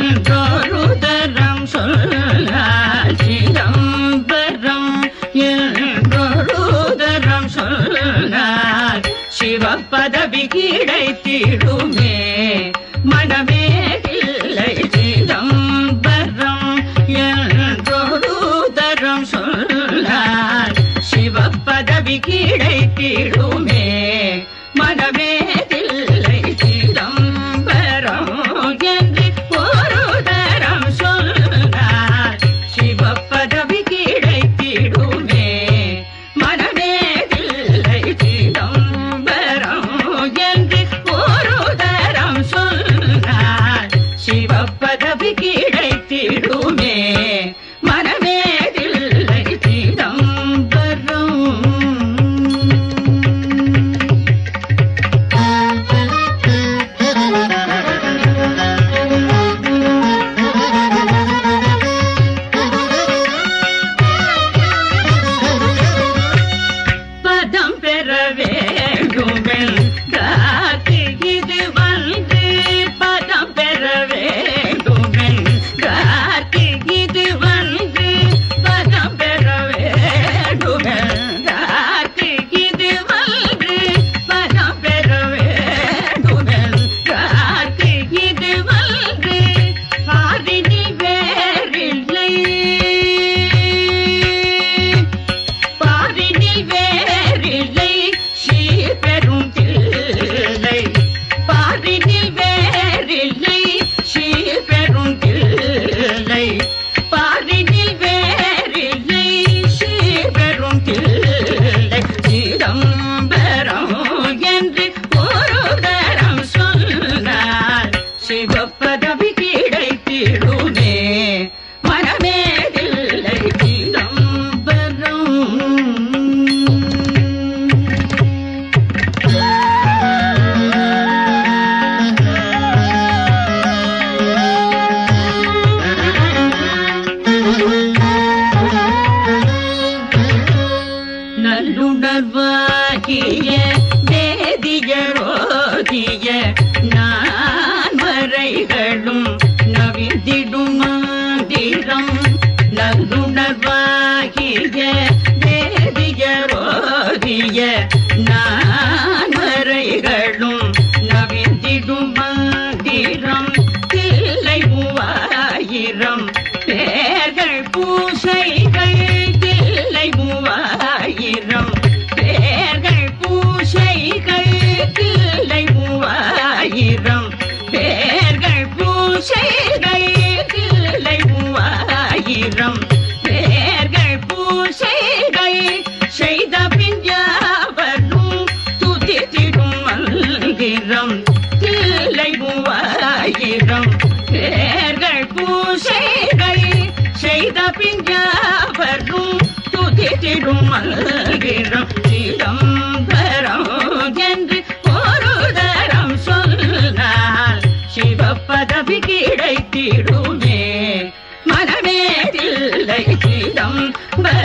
என்றோருதரம் சொல்ல சிதம்பரம் என்றோருதரம் சொல்ல சிவப்பதவி கிடைத்திடுமே மனமே இல்லை சிதம்பரம் என்றோருதரம் சொல்ல சிவப்பதவி கிடைத்திடும் நல்லுணர்வாகிய வேதியரோகிய நான் வரைகளும் நவிந்திடுமாதிரம் நல்லுணர்வாகிய வேதியரோகிய நான் வரைகளும் நவிந்திடுமாதிரம் இல்லை மூவாயிரம் பேர்கள் பூசை ஆயிரம் பேர்கள் பூசைகள் செய்த பிஞ்சாவரும் துதித்திடும் மந்திரம். தில்லை மூவாயிரம். பேர்கள் பூசைகள் செய்த பிஞ்சாவரும் துதித்திடும் மல்கிறம் சிதம்பரம் என்று ஒரு சொன்னால் சிவப்பதவி கிடைத்திடும். Não.